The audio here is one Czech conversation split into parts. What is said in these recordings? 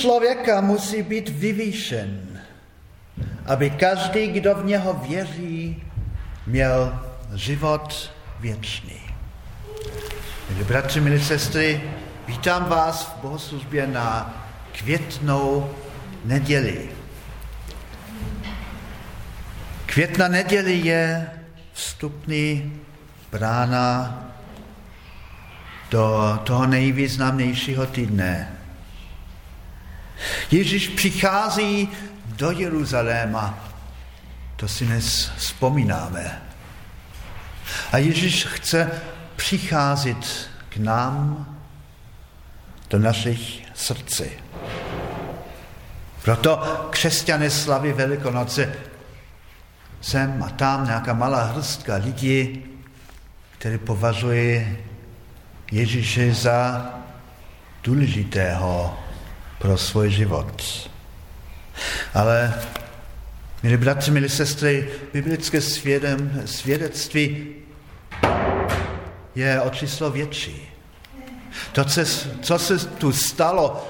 Člověka musí být vyvýšen, aby každý, kdo v něho věří, měl život věčný. Milí bratři, milí sestry, vítám vás v bohoslužbě na květnou neděli. Května neděli je vstupný brána do toho nejvýznamnějšího týdne. Ježíš přichází do Jeruzaléma, to si dnes vzpomínáme. A Ježíš chce přicházet k nám do našich srdcí. Proto křesťané slaví Velikonoce sem a tam nějaká malá hrstka lidí, který považuje Ježíše za důležitého pro svůj život. Ale, milí bratři, milí sestry, biblické svědem, svědectví je o číslo větší. To, co se tu stalo,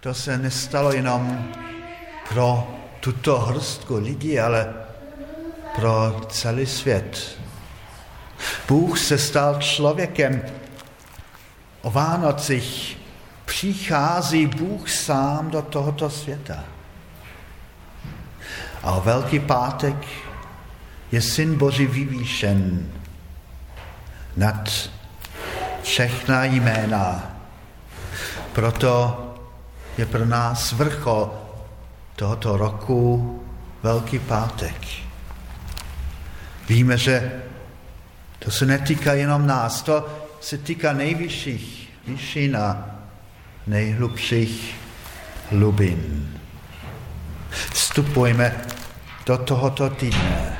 to se nestalo jenom pro tuto hrstku lidí, ale pro celý svět. Bůh se stal člověkem. O Vánocích přichází Bůh sám do tohoto světa. A o Velký pátek je Syn Boží vyvýšen nad všechna jména. Proto je pro nás vrchol tohoto roku Velký pátek. Víme, že to se netýká jenom nás, to se týká nejvyšších vyššin a nejhlubších hlubin. Vstupujeme do tohoto týdne.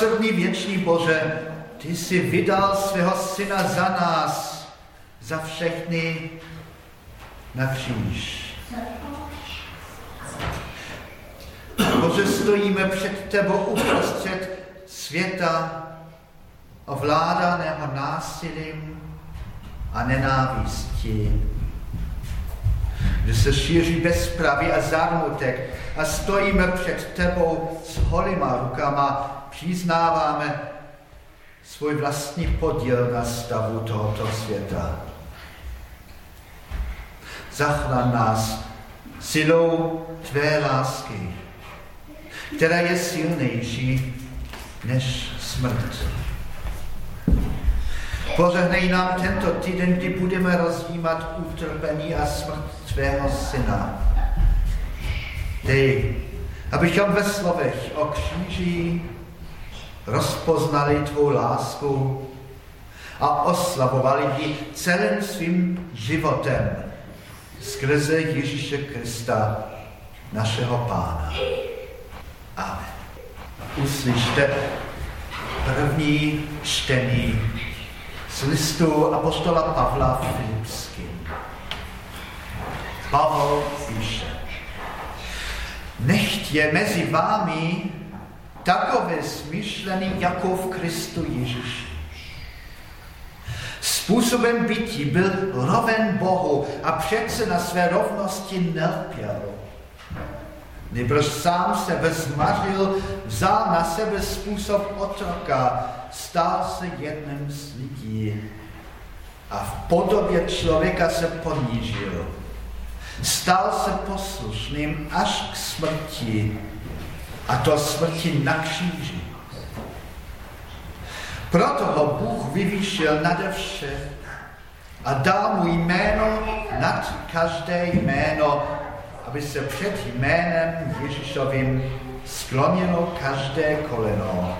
Milosrdný věčný Bože, ty jsi vydal svého syna za nás, za všechny na kříž. Bože, stojíme před tebou uprostřed světa ovládaného násilím a nenávistí, se šíří bezpravy a zármutek a stojíme před tebou s holýma rukama, přiznáváme svůj vlastní podíl na stavu tohoto světa. Zachraň nás silou tvé lásky, která je silnější než smrt. Požehnej nám tento týden, kdy budeme rozdímat utrpení a smrt tvého syna. Dej, abychom ve slovech o kříži rozpoznali tvou lásku a oslavovali ji celým svým životem skrze Ježíše Krista, našeho Pána. Amen. Uslyšte první čtení z listu apostola Pavla Filipským. Pavel píše, Nechť je mezi vámi takové smyšlený jako v Kristu Ježíši. Způsobem bytí byl roven Bohu a přece na své rovnosti nelpěl. Nebož sám se bezmařil, vzal na sebe způsob otroka, stal se jedním z lidí a v podobě člověka se ponížil. Stal se poslušným až k smrti a to smrti na kříži. Proto ho Bůh vyvýšil nade vše a dal mu jméno nad každé jméno, aby se před jménem Ježíšovým sklonilo každé koleno.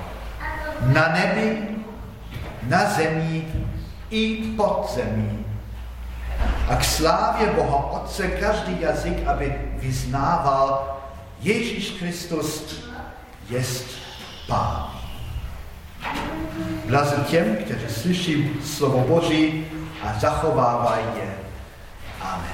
Na nebi, na zemi i pod zemí. A k slávě Boha Otce každý jazyk, aby vyznával Ježíš Kristus jest Pán. Blaze těm, kteří slyší slovo Boží a zachovávají je. Amen.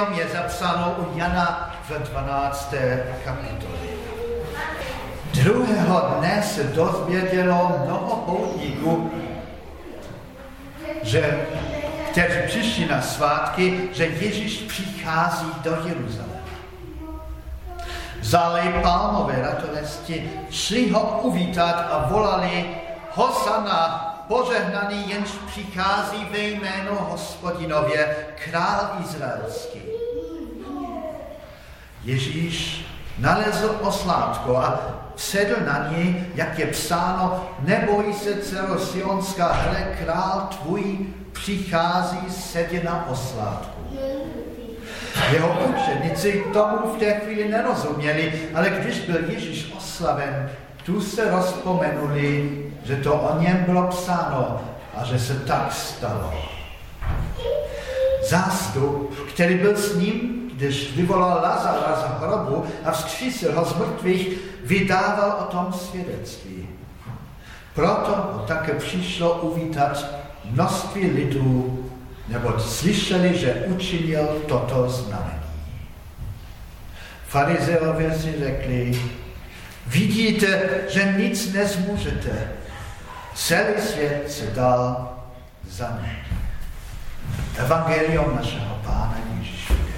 Evangelium je zapsáno u Jana v 12. kapitole. Druhého dne se dozvědělo mnoho poutníků, že, kteří přišli na svátky, že Ježíš přichází do Jeruzaléma. Vzali palmové ratolesti, šli ho uvítat a volali Hosana, požehnaný, jenž přichází ve jméno hospodinově, král izraelský. Ježíš nalezl oslátko a sedl na něj, jak je psáno, neboj se celosionská, hle, král tvůj přichází sedě na oslátku. Jeho učenici tomu v té chvíli nerozuměli, ale když byl Ježíš oslaven, tu se rozpomenuli, že to o něm bylo psáno a že se tak stalo. Zástup, který byl s ním, když vyvolal Lazara z hrobu a vzkřísil ho z mrtvých, vydával o tom svědectví. Proto ho také přišlo uvítat množství lidů, neboť slyšeli, že učinil toto znamení. Farizeové si řekli, vidíte, že nic nezmůžete, celý svět se dal za ně. Evangelium našeho Pána Ježíše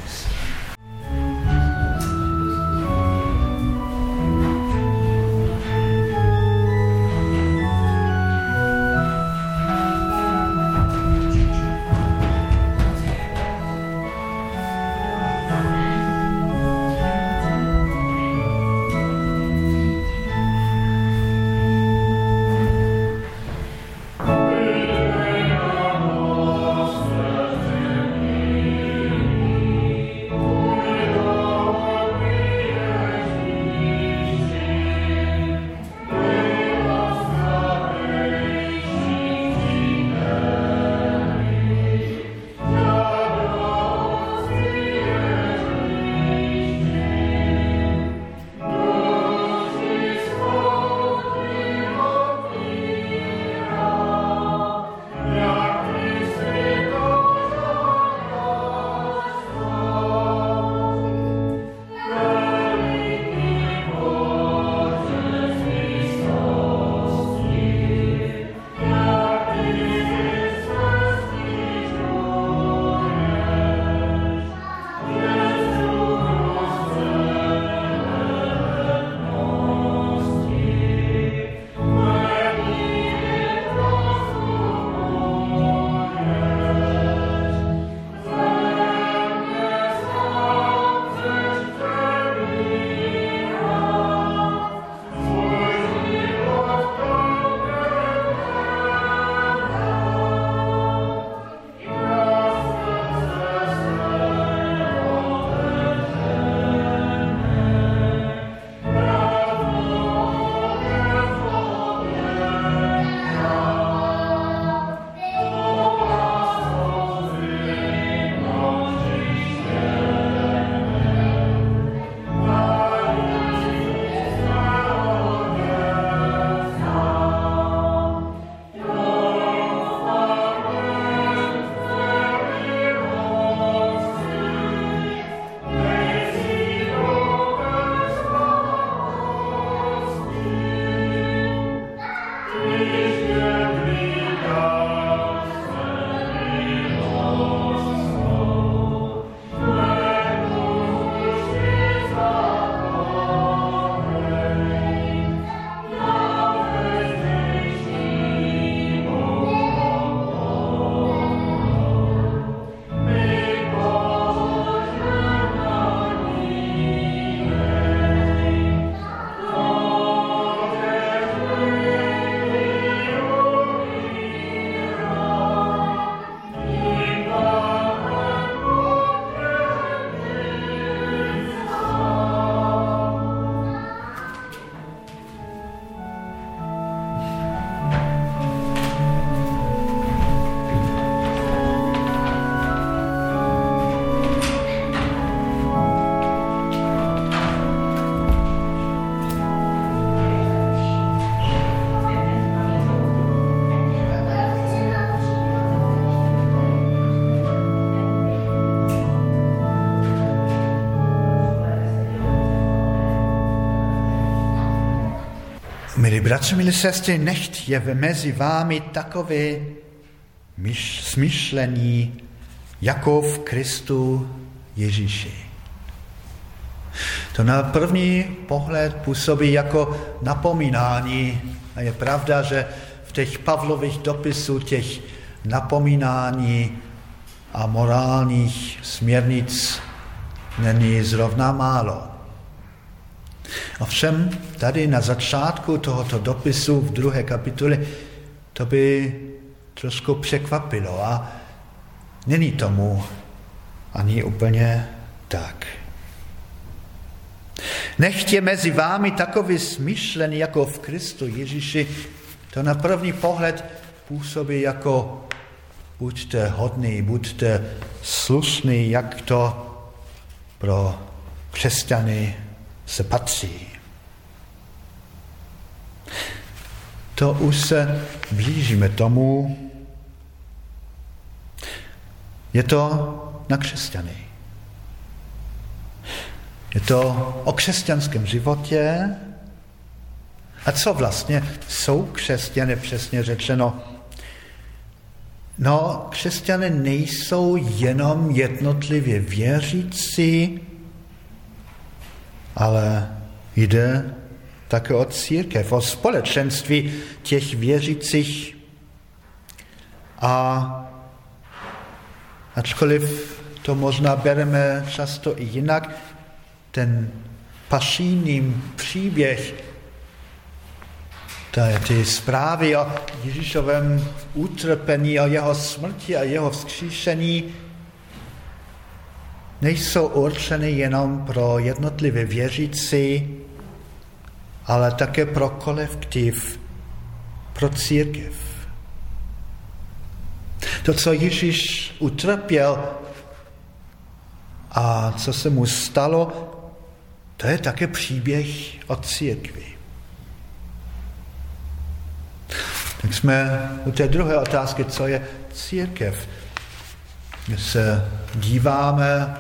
Milí bratři, milí sestry, nechť je mezi vámi takové myš, smyšlení jako v Kristu Ježíši. To na první pohled působí jako napomínání. A je pravda, že v těch Pavlových dopisů těch napomínání a morálních směrnic není zrovna málo. Ovšem tady na začátku tohoto dopisu v druhé kapitole to by trošku překvapilo a není tomu ani úplně tak. Nechtě mezi vámi takový smyšlený jako v Kristu Ježíši, to na první pohled působí jako buďte hodný, buďte slušný, jak to pro křesťany se patří. To už se blížíme tomu. Je to na křesťany. Je to o křesťanském životě. A co vlastně jsou křesťané, přesně řečeno? No, křesťané nejsou jenom jednotlivě věřící, ale jde také o církev, o společenství těch věřících. A ačkoliv to možná bereme často i jinak, ten pasijný příběh, ty zprávy o Ježíšovém utrpení, o jeho smrti a jeho vzkříšení, nejsou určeny jenom pro jednotlivé věřící, ale také pro kolektiv, pro církev. To, co Ježíš utrpěl a co se mu stalo, to je také příběh o církvi. Tak jsme u té druhé otázky, co je církev. My se díváme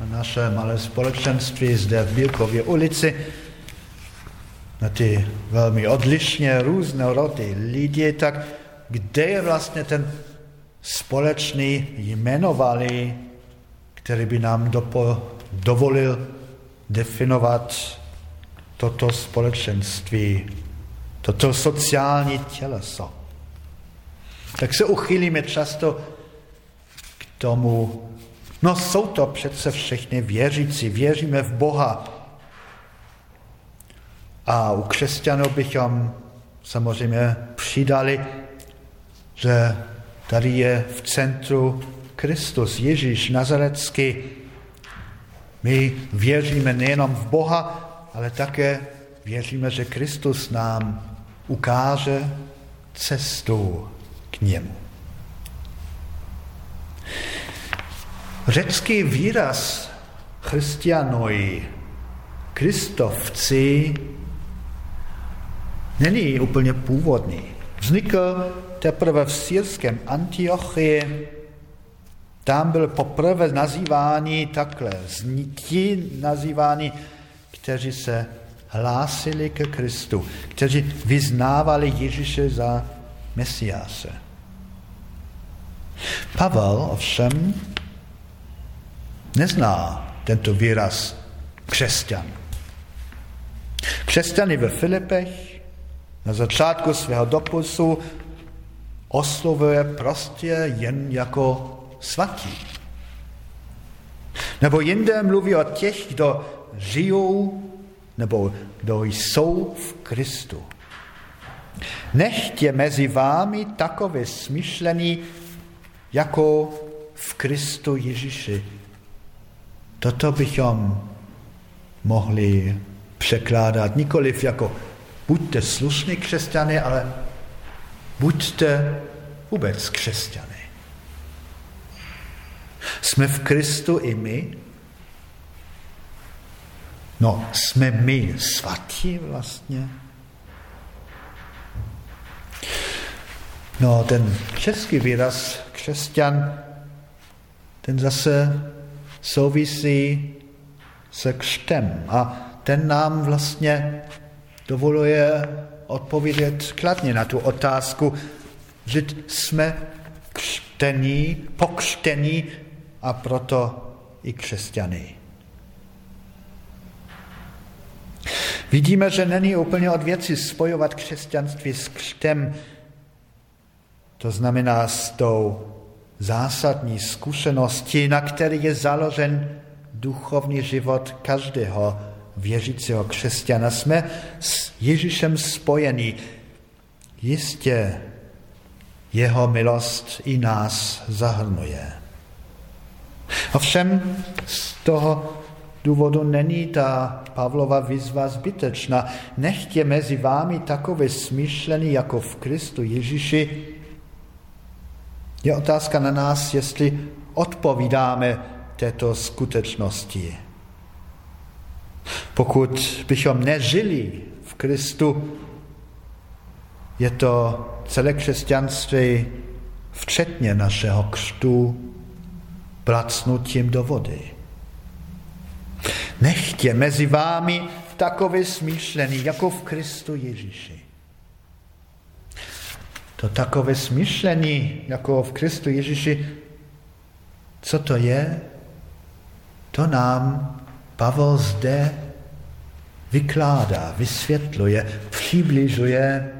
naše malé společenství zde v Bílkově ulici, na ty velmi odlišně různé rody lidi, tak kde je vlastně ten společný jmenovali, který by nám dopo, dovolil definovat toto společenství, toto sociální těleso. Tak se uchylíme často k tomu, no jsou to přece všechny věřící, věříme v Boha. A u křesťanů bychom samozřejmě přidali, že tady je v centru Kristus, Ježíš Nazarecký, my věříme nejenom v Boha, ale také věříme, že Kristus nám ukáže cestu k němu. Řecký výraz christianoi, kristovci, není úplně původný. Vznikl teprve v syrském Antiochii tam byl poprvé nazýváni takhle, ti nazýváni, kteří se hlásili ke Kristu, kteří vyznávali Ježíše za Mesiáše. Pavel ovšem nezná tento výraz křesťan. Křesťany ve Filipech na začátku svého dopisu oslovuje prostě jen jako svatí. Nebo jinde mluví o těch, kdo žijou nebo kdo jsou v Kristu. Nechtě mezi vámi takové smyšlení jako v Kristu Ježíši. Toto bychom mohli překládat nikoliv jako buďte slušní křesťany, ale buďte vůbec křesťany. Jsme v Kristu i my? No, jsme my svatí vlastně? No, ten český výraz křesťan, ten zase souvisí se křtem a ten nám vlastně dovoluje odpovědět kladně na tu otázku, že jsme křtení, pokřtení a proto i křesťany. Vidíme, že není úplně od věci spojovat křesťanství s křtem, to znamená s tou zásadní zkušeností, na který je založen duchovní život každého věřícího křesťana. Jsme s Ježíšem spojení. Jistě jeho milost i nás zahrnuje. Ovšem z toho důvodu není ta Pavlova výzva zbytečná. Nechtě mezi vámi takové smýšlení jako v Kristu Ježíši. Je otázka na nás, jestli odpovídáme této skutečnosti. Pokud bychom nežili v Kristu, je to celé křesťanství, včetně našeho křtu, placnutím do vody. Nechtě mezi vámi takové smýšlení, jako v Kristu Ježíši. To takové smýšlení, jako v Kristu Ježíši, co to je? To nám Pavel zde vykládá, vysvětluje, přibližuje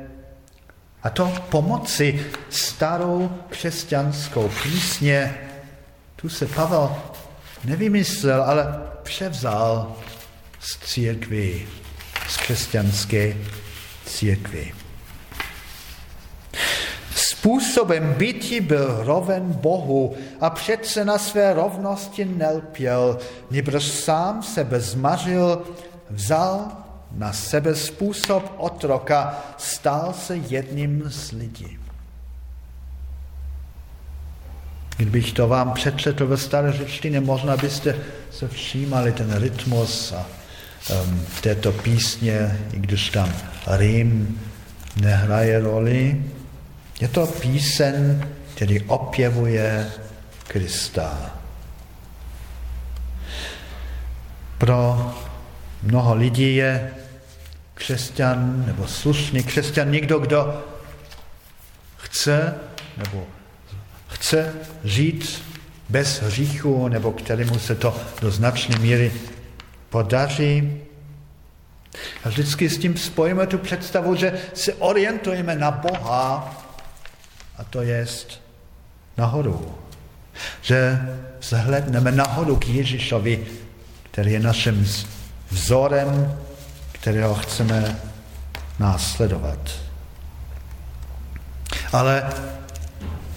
a to pomoci starou křesťanskou písně. Tu se Pavel nevymyslel, ale převzal z církvy, z křesťanské církvy. Způsobem bytí byl roven Bohu a přece na své rovnosti nelpěl, nebož sám sebe zmařil, vzal na sebe způsob otroka, stal se jedním z lidí. Kdybych to vám přečetl ve staré řečtině, možná byste se všímali ten rytmus a um, této písně, i když tam Rým nehraje roli. Je to písen, který opěvuje Krista. Pro mnoho lidí je křesťan nebo slušný křesťan někdo, kdo chce nebo chce žít bez hříchu nebo kterému se to do značné míry podaří. A vždycky s tím spojíme tu představu, že se orientujeme na Boha a to jest nahoru. Že zhledneme nahoru k Ježíšovi, který je naším vzorem, kterého chceme následovat. Ale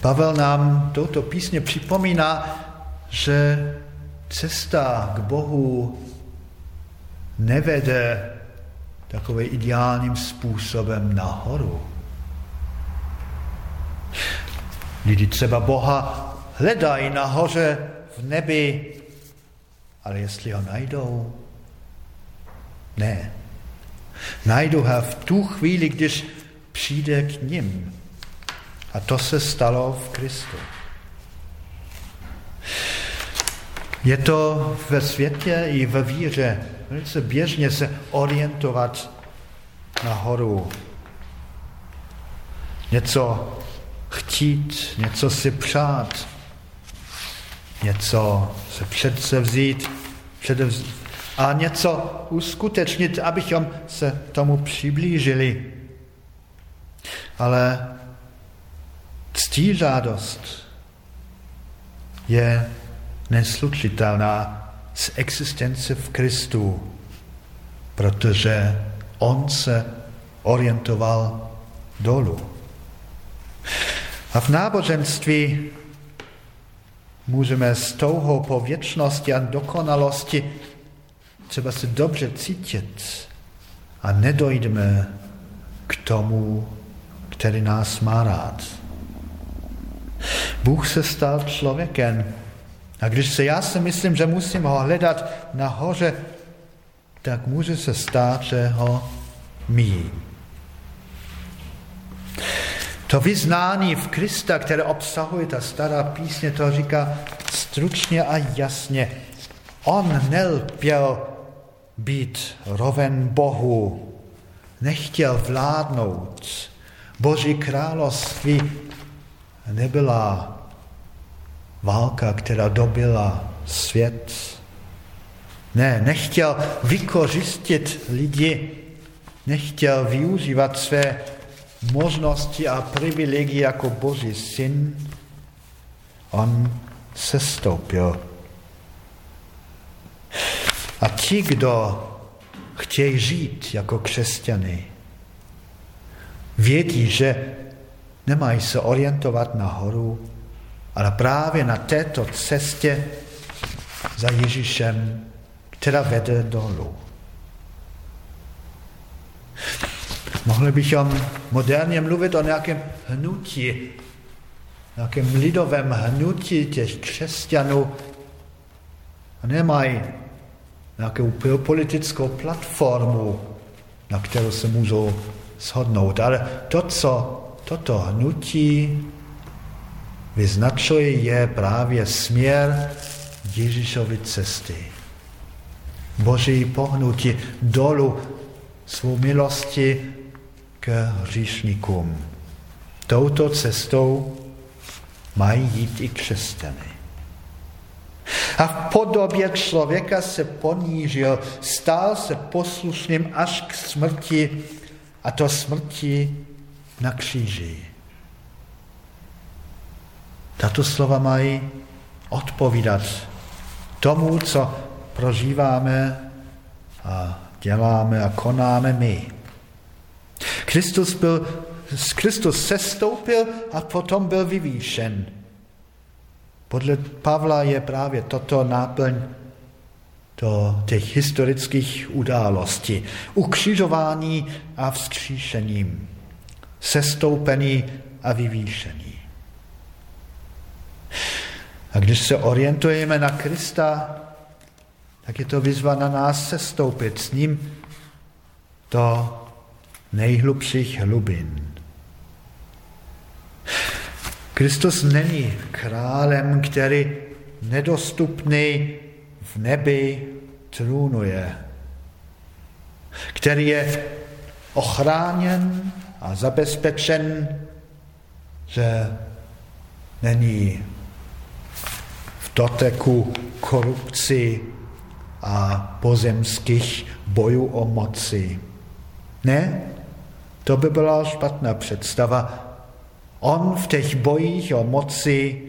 Pavel nám touto písně připomíná, že cesta k Bohu nevede takovým ideálním způsobem nahoru. Lidi třeba Boha hledají nahoře v nebi, ale jestli ho najdou, ne. Najdu ho v tu chvíli, když přijde k ním. A to se stalo v Kristu. Je to ve světě i ve víře velice běžně se orientovat nahoru. Něco chtít, něco si přát, něco se přece vzít, předevzít a něco uskutečnit, abychom se tomu přiblížili. Ale ctížádost je neslučitelná s existenci v Kristu, protože on se orientoval dolů. A v náboženství můžeme s touhou po věčnosti a dokonalosti třeba se dobře cítit a nedojdeme k tomu, který nás má rád. Bůh se stal člověkem a když se já si myslím, že musím ho hledat nahoře, tak může se stát, že ho míjí. To vyznání v Krista, které obsahuje ta stará písně, to říká stručně a jasně. On nelpěl být roven Bohu, nechtěl vládnout. Boží království nebyla válka, která dobila svět. Ne, nechtěl vykořistit lidi, nechtěl využívat své možnosti a privilegie jako Boží syn. On se stoupil. A ti, kdo chtějí žít jako křesťany, vědí, že nemají se orientovat nahoru, ale právě na této cestě za Ježíšem, která vede dolů. Mohli bychom moderně mluvit o nějakém hnutí, nějakém lidovém hnutí těch křesťanů. A nemají nějakou politickou platformu, na kterou se můžou shodnout. Ale to, co toto hnutí vyznačuje, je právě směr Ježíšovy cesty. Boží pohnutí dolů svou milosti k hříšníkům. Touto cestou mají jít i křesťany. A v podobě člověka se ponížil, stál se poslušným až k smrti, a to smrti na kříži. Tato slova mají odpovídat tomu, co prožíváme a děláme a konáme my. Kristus, byl, Kristus sestoupil a potom byl vyvýšen. Podle Pavla je právě toto náplň do těch historických událostí. Ukřižování a vzkříšením. Sestoupený a vyvýšený. A když se orientujeme na Krista, tak je to výzva na nás sestoupit s ním do nejhlubších hlubin. Kristus není králem, který nedostupný v nebi trůnuje, který je ochráněn a zabezpečen, že není v doteku korupci a pozemských bojů o moci. Ne, to by byla špatná představa. On v těch bojích o moci,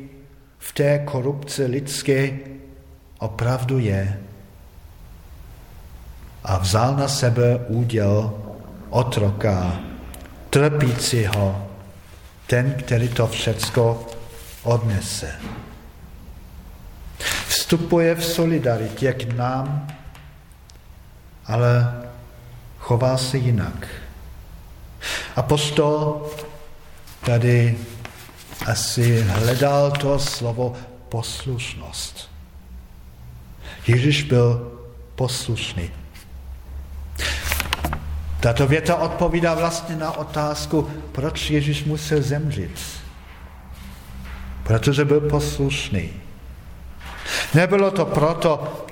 v té korupci lidské opravdu je. A vzal na sebe úděl otroka, trpícího, ten, který to všecko odnese. Vstupuje v solidaritě k nám, ale chová se jinak. Apostol tady asi hledal to slovo poslušnost. Ježíš byl poslušný. Tato věta odpovídá vlastně na otázku, proč Ježíš musel zemřít. Protože byl poslušný. Nebylo to proto,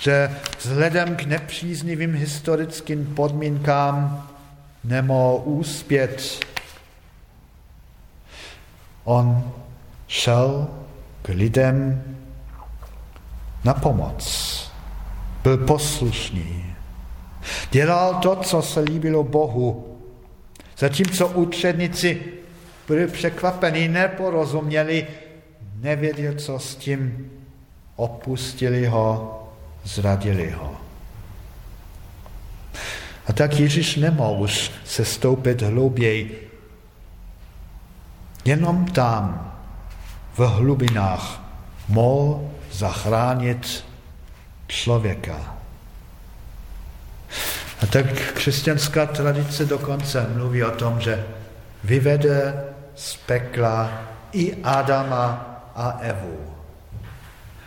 že vzhledem k nepříznivým historickým podmínkám nemohl úspět. On šel k lidem na pomoc. Byl poslušný. Dělal to, co se líbilo Bohu. Zatímco učedníci byli překvapení, neporozuměli, nevěděli, co s tím, opustili ho, zradili ho. A tak Ježíš nemohl už se stoupit hlouběji. Jenom tam, v hlubinách, mohl zachránit člověka. A tak křesťanská tradice dokonce mluví o tom, že vyvede z pekla i Adama a Evu.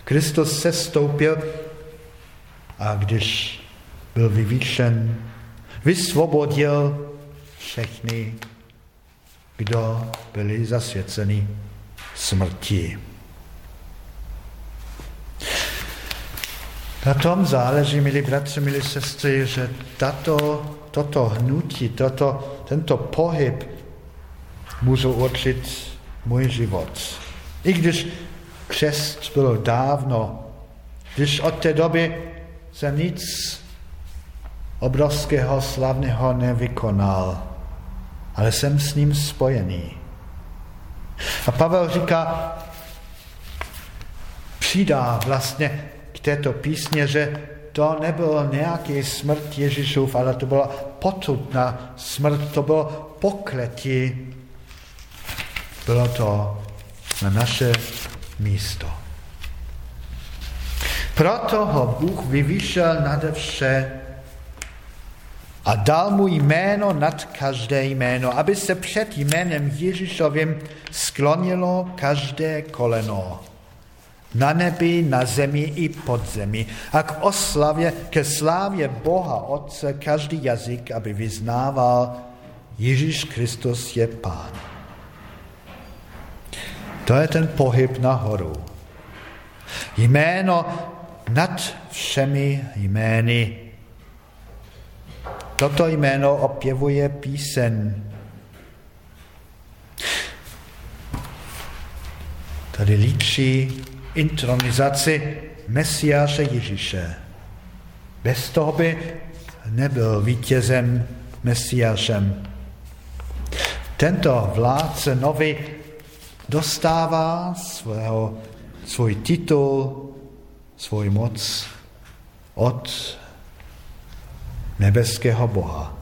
Kristus se stoupil a když byl vyvýšen, vysvobodil všechny, kdo byli zasvěceni smrti. Na tom záleží, milí bratři, milí sestry, že tato, toto hnutí, toto, tento pohyb můžu určit můj život. I když křest bylo dávno, když od té doby jsem nic obrovského slavného nevykonal, ale jsem s ním spojený. A Pavel říká, přidá vlastně k této písně, že to nebyl nějaký smrt Ježíšův, ale to byla potutná smrt, to bylo pokletí. Bylo to na naše místo. Proto ho Bůh vyvýšel nade vše a dal mu jméno nad každé jméno, aby se před jménem Ježíšovým sklonilo každé koleno. Na nebi, na zemi i pod zemi. A k oslavě, ke slávě Boha Otce každý jazyk, aby vyznával, Ježíš Kristus je Pán. To je ten pohyb nahoru. Jméno nad všemi jmény Toto jméno opěvuje písen. Tady líčí intronizaci Mesiáše Ježíše. Bez toho by nebyl vítězem Mesiášem. Tento vládce nový dostává svého, svůj titul, svůj moc od nebeského Boha.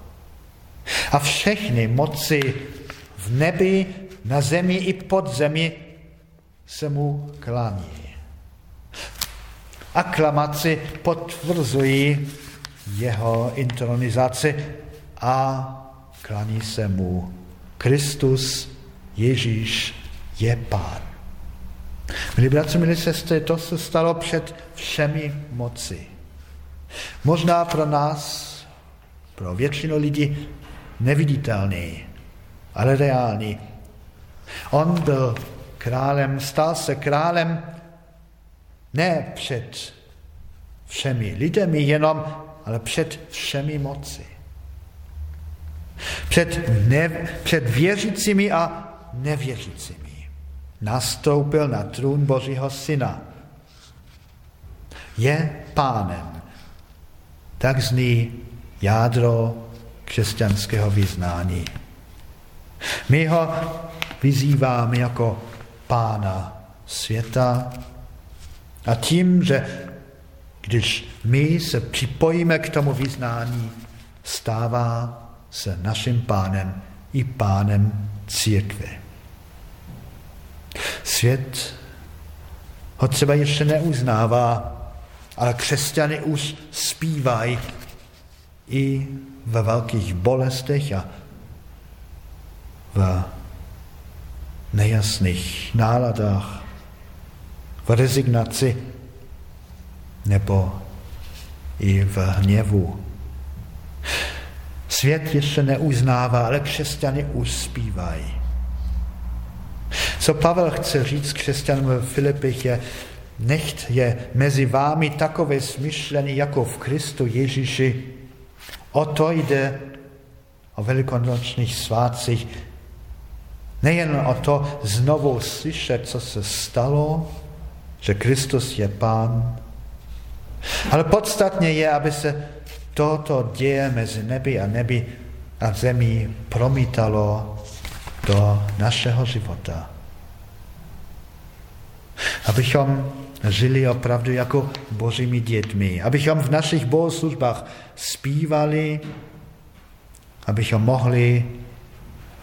A všechny moci v nebi, na zemi i pod zemi se mu klání. Aklamaci potvrzují jeho intronizaci a klání se mu. Kristus, Ježíš je Pán. Milí bratři, milí sestry, to se stalo před všemi moci. Možná pro nás pro většinu lidí neviditelný, ale reálný. On byl králem, stal se králem ne před všemi lidmi jenom, ale před všemi moci. Před, ne, před věřícími a nevěřícími. Nastoupil na trůn Božího syna. Je pánem. Tak zní jádro křesťanského vyznání. My ho vyzýváme jako pána světa a tím, že když my se připojíme k tomu vyznání, stává se naším pánem i pánem církve. Svět ho třeba ještě neuznává, ale křesťany už zpívají i ve velkých bolestech a v nejasných náladách, v rezignaci nebo i v hněvu. Svět ještě neuznává, ale křesťany už zpívají. Co Pavel chce říct křesťanům v Filipích je, nechť je mezi vámi takové smyšlený jako v Kristu Ježíši, O to jde o velikonočních svátcích. Nejen o to znovu slyšet, co se stalo, že Kristus je Pán, ale podstatně je, aby se toto děje mezi nebi a nebi a zemí promítalo do našeho života. Abychom žili opravdu jako božími dětmi, abychom v našich bohoslužbách zpívali, abychom mohli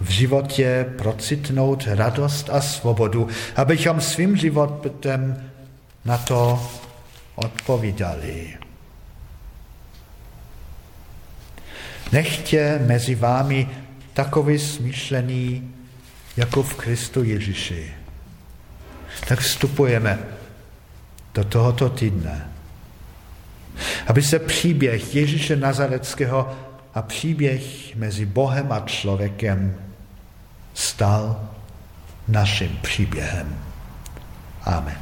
v životě procitnout radost a svobodu, abychom svým životem na to odpovídali. Nechtě mezi vámi takový smýšlený jako v Kristu Ježíši. Tak vstupujeme do tohoto týdne. Aby se příběh Ježíše Nazareckého a příběh mezi Bohem a člověkem stal naším příběhem. Amen.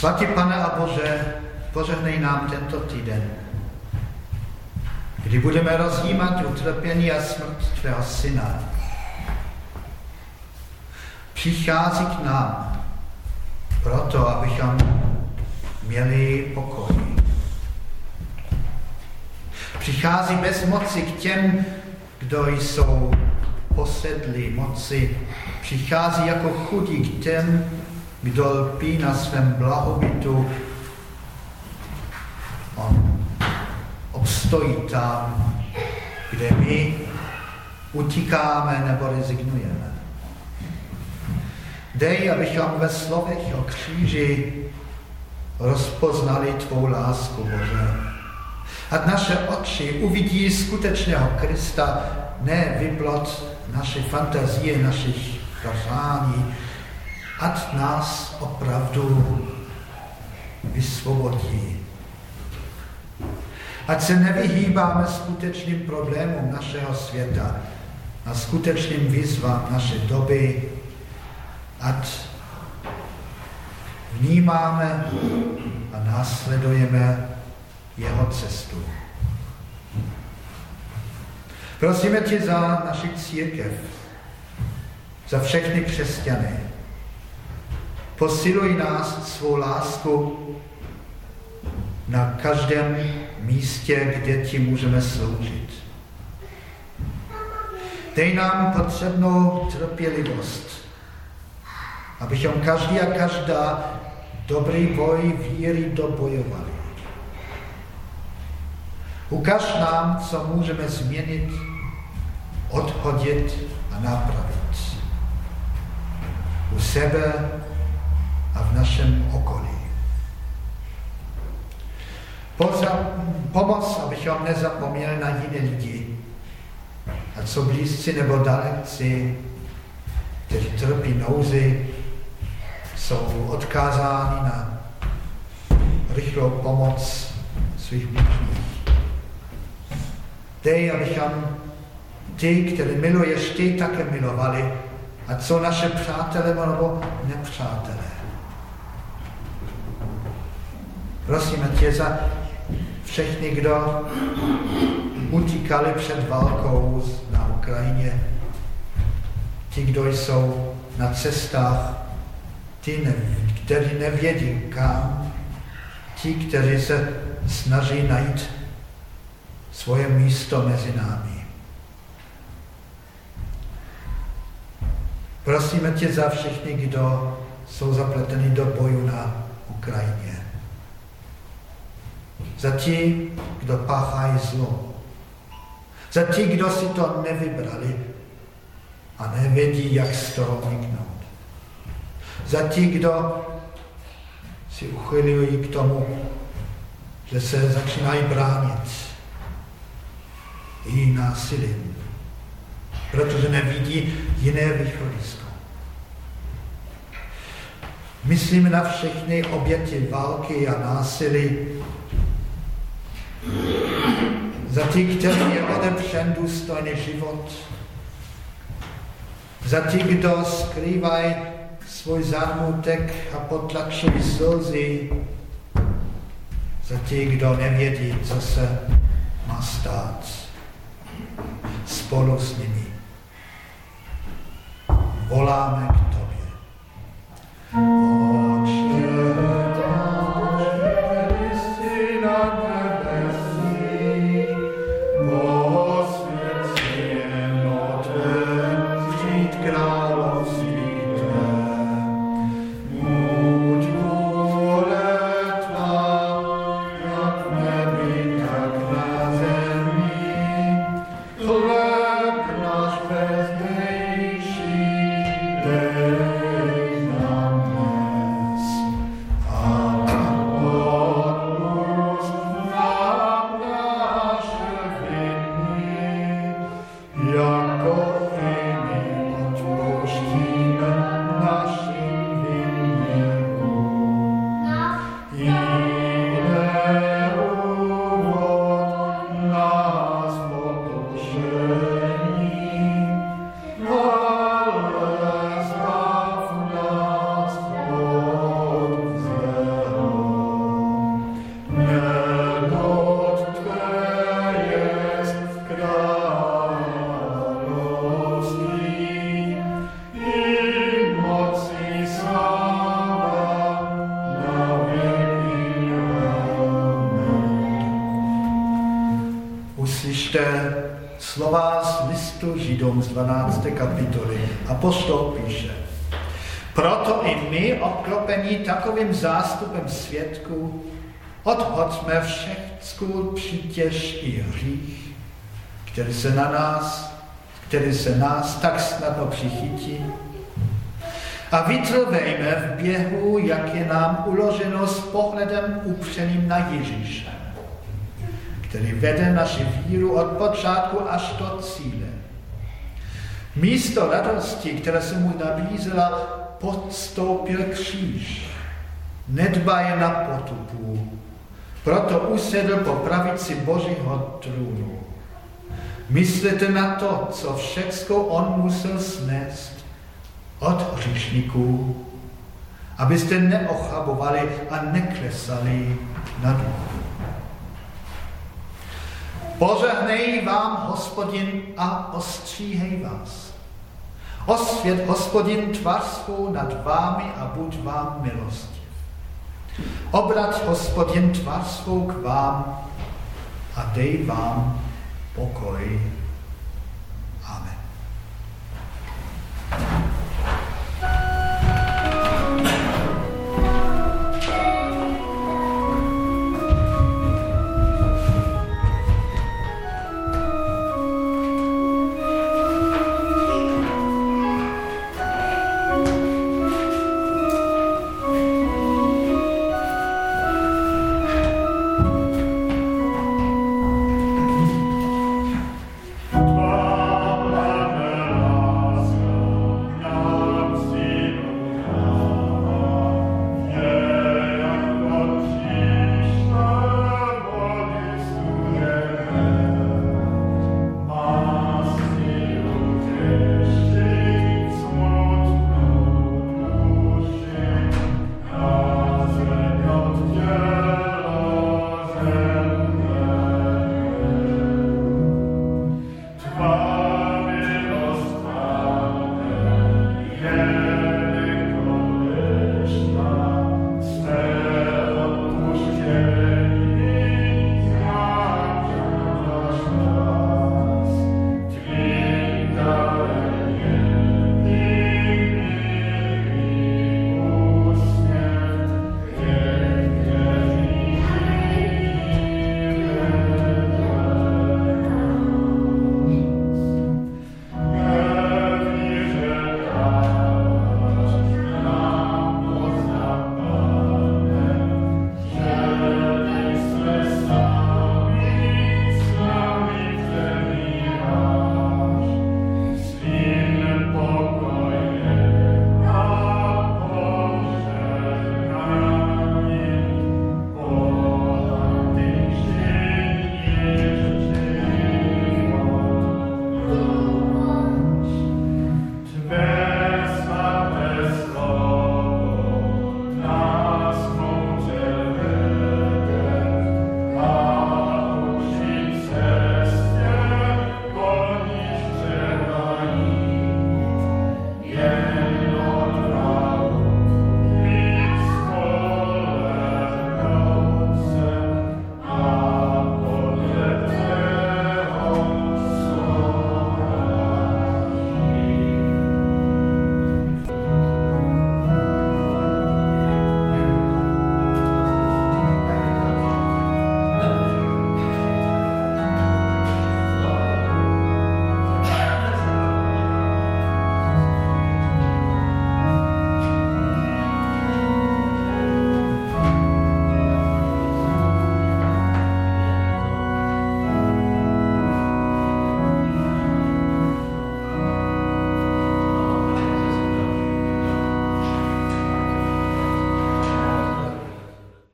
Svatý Pane a Bože, požehnej nám tento týden, kdy budeme rozjímat utrpení a smrt Tvého Syna. Přichází k nám proto, abychom měli pokoj. Přichází bez moci k těm, kdo jsou posedlí moci. Přichází jako chudí k těm, kdo lpí na svém blahobytu. On obstojí tam, kde my utíkáme nebo rezignujeme. Dej, abychom ve slovech o kříži rozpoznali tvou lásku, Bože. Ať naše oči uvidí skutečného Krista, ne vyplot naše fantazie, našich kazání, ať nás opravdu vysvobodí. Ať se nevyhýbáme skutečným problémům našeho světa a skutečným výzvám naše doby, ať vnímáme a následujeme jeho cestu. Prosíme tě za naši církev, za všechny křesťany. Posiluj nás svou lásku na každém místě, kde ti můžeme sloužit. Dej nám potřebnou trpělivost, abychom každý a každá dobrý boj víry dobojovali. Ukaž nám, co můžeme změnit, odhodit a napravit. U sebe a v našem okolí. Pomoc, abychom nezapomněli na jiné lidi, a co blízci nebo dalekci, kteří trpí nouzy, jsou odkázáni na rychlou pomoc svých bližních. Dej, abychom ty, které miluješ, ty také milovali, a co naše přátelé nebo nepřátelé. Prosíme tě za všechny, kdo utíkali před válkou na Ukrajině, ti, kdo jsou na cestách, ti, kteří nevědí kam, ti, kteří se snaží najít svoje místo mezi námi. Prosíme tě za všechny, kdo jsou zapleteni do boju na Ukrajině. Za ti, kdo páchají zlo. Za ti, kdo si to nevybrali a nevědí, jak z toho vniknout. Za ti, kdo si uchylují k tomu, že se začínají bránit i násilím, protože nevidí jiné východisko. Myslím na všechny oběti války a násilí, za ty, kteří je odepřen důstojný život, za ty, kdo skrývají svůj zármutek a potlačují slzy, za ty, kdo nevědí, co se má stát spolu s nimi. Voláme k tobě. Oče, 12. kapitoly. Apostol píše, proto i my, obklopení takovým zástupem svědků, odhoďme všechnu přítěž i hřích, který se na nás, který se nás tak snadno přichytí, a vytrvejme v běhu, jak je nám uloženo s pohledem upřeným na Ježíše, který vede naši víru od počátku až do cíle. Místo radosti, které se mu nabízela, podstoupil kříž. Nedbaje na potupu, proto usedl po pravici Božího trůnu. Myslete na to, co všecko on musel snést od hříšníků, abyste neochabovali a neklesali na duchu. Požehnej vám, hospodin, a ostříhej vás. Osvět, hospodin, tvář svou nad vámi a buď vám milostiv. Obrať, hospodin, tvář svou k vám a dej vám pokoj.